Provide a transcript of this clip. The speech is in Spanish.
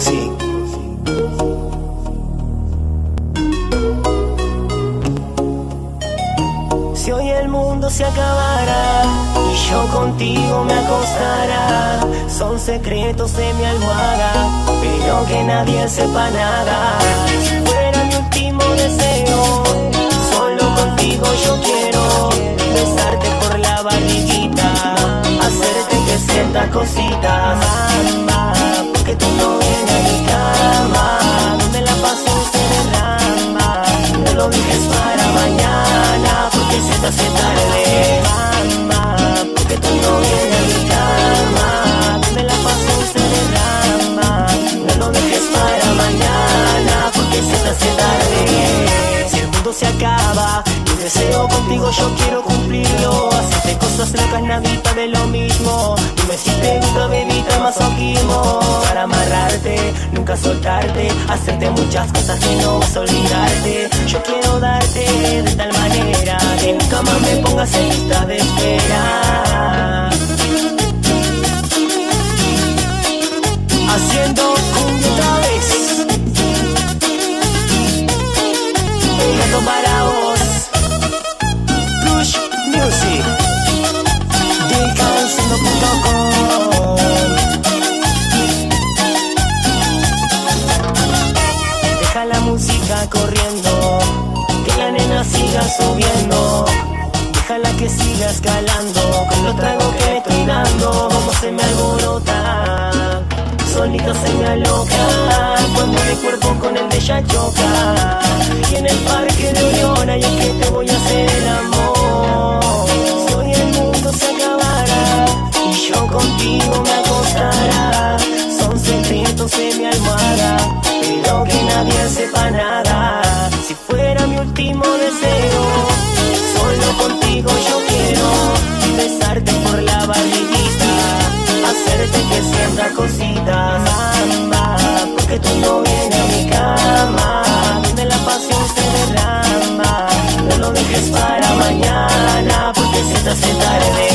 Si hoy el mundo se acabara y yo contigo me acostará, son secretos de mi almohada, pero que nadie sepa nada. Fuera mi último deseo, solo contigo yo quiero besarte por la barriguita, hacerte que sientas cositas, yo quiero cumplirlo, hacerte cosas locas, nadita de lo mismo, si te gusta bebita el masoquismo, para amarrarte, nunca soltarte, hacerte muchas cosas que no vas a olvidarte, yo quiero darte de tal manera, que nunca más me pongas en lista de espera. Haciendo cumbia otra vez. Para vos. Push Music. Subiendo. Déjala que siga escalando. Con los tragos que estoy dando. Como se me alborota. Solito se me aloca. Cuando mi cuerpo con el de ella. Y en el parque de Orión ahí es que te voy a hacer el amor. Si hoy el mundo se acabara. Y yo contigo me acostará. Son secretos de mi almohada. Pero que nadie sepa tanta cosita samba, porque tú no vienes a mi cama, donde la pasión se derrama, no lo dejes para mañana, porque se te hace tarde.